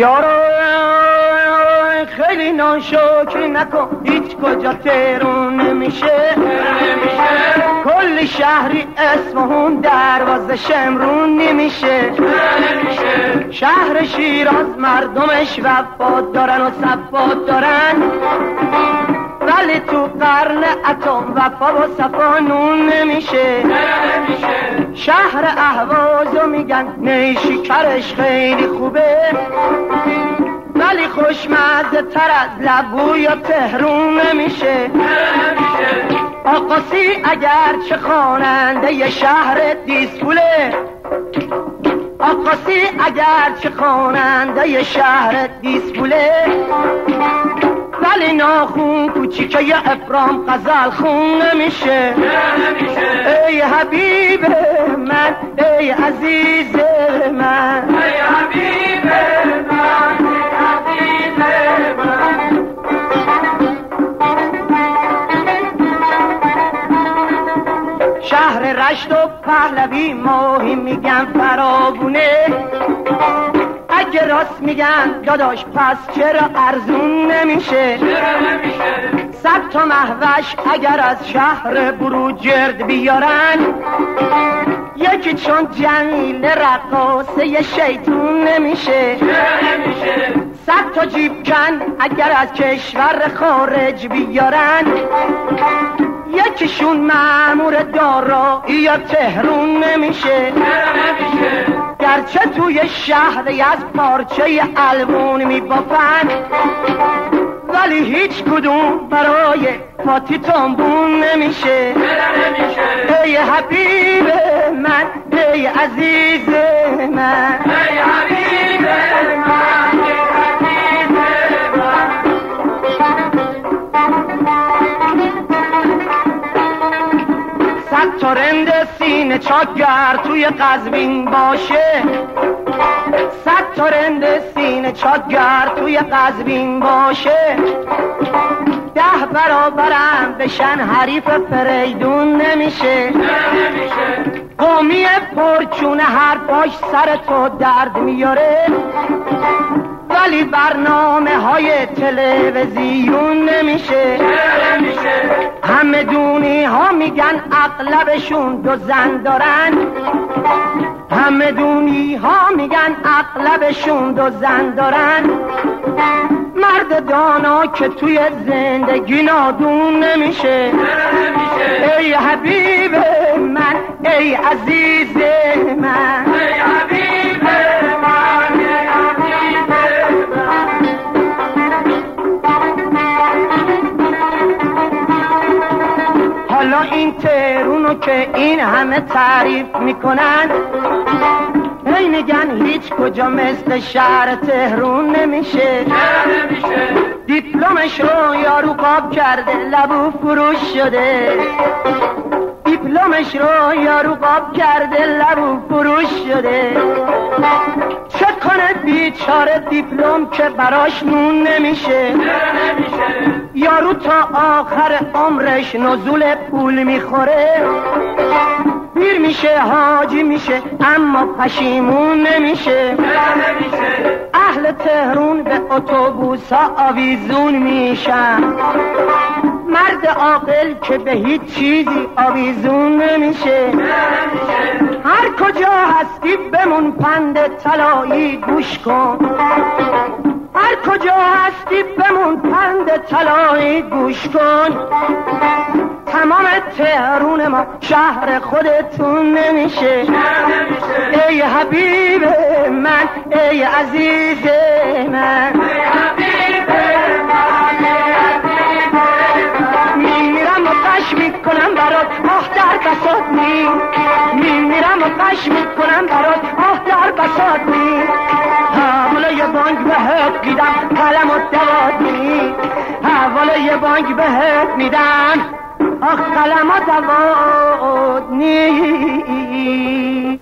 یارو خیلی ناشکری نکن. هیچ کجا تهرون نمیشه. کل شهری اسمهون دروازه شمرون نمیشه. شهر شیراز مردمش وفاد دارن و صفات دارن ولی تو قرن اتم وفا و صفا نون نمیشه. شهر اهوازو میگن نیشکرش خیلی خوبه. ولی خوشمزه تر از لبو یا تهرون نمیشه. آقاسی اگر چه خواننده یه شهر دیسپوله. آقاسی اگر چه خواننده یه شهر دیسپوله. ولی ناخون کوچیکه یه افرام غزل خون نمیشه. ای حبیب من ای عزیز من. ای حبیب من شهر رشت و پهلوی ماهی میگن فرابونه اگه راست میگن داداش پس چرا ارزون نمیشه؟ صد تا محوش اگر از شهر بروجرد بیارن یکی چون جمیل رقاصه شیطون نمیشه. صد تا جیب کن اگر از کشور خارج بیارن یکیشون معمور دارایی یا تهرون نمیشه؟ گرچه توی شهری از پارچه البون میبافن ولی هیچ کدوم برای فاتی تنبون نمیشه. ای حبیب من ای عزیز من. ای حبیب صد تا رند سینه چاکگر توی قزوین باشه. صد تا رند سینه چاکگر توی قزوین باشه. ده برابرم بشن حریف فریدون نمیشه. قومی پرچونه هر پاش سر تو درد میاره. ولی برنامه های تلویزیون نمیشه. همه دونی ها میگن اغلبشون دو زن دارن. همه دونی ها میگن اغلبشون دو زن دارن. مرد دانا که توی زندگی نادون نمیشه. ای حبیب من ای عزیز من. که این همه تعریف می‌کنن. هی میگن هیچ کجا مثل شهر تهرون نمیشه. دیپلمش رو یارو قاب کرده لبو فروش شده. دیپلمش رو یارو قاب کرده لبو فروش شده. چه کنه بیچاره دیپلم که براش نون نمیشه. یارو تا آخر عمرش نزول پول می‌خوره. پیر میشه حاجی میشه اما پشیمون نمیشه. اهل تهرون به اتوبوس ها آویزون میشن. مرد عاقل که به هیچ چیزی آویزون نمیشه. هر کجا هستی بمون پند طلایی گوش کن. هر کجا هستی بمون پند طلایی گوش کن. تمام تهرون ما شهر خودتون نمیشه. ای حبیب من ای عزیز من. میمیرم می‌کنم برات آه در بسات می میمیرم و قش می‌کنم برات یه بانک بهت میدم آخ قلم و دوات نی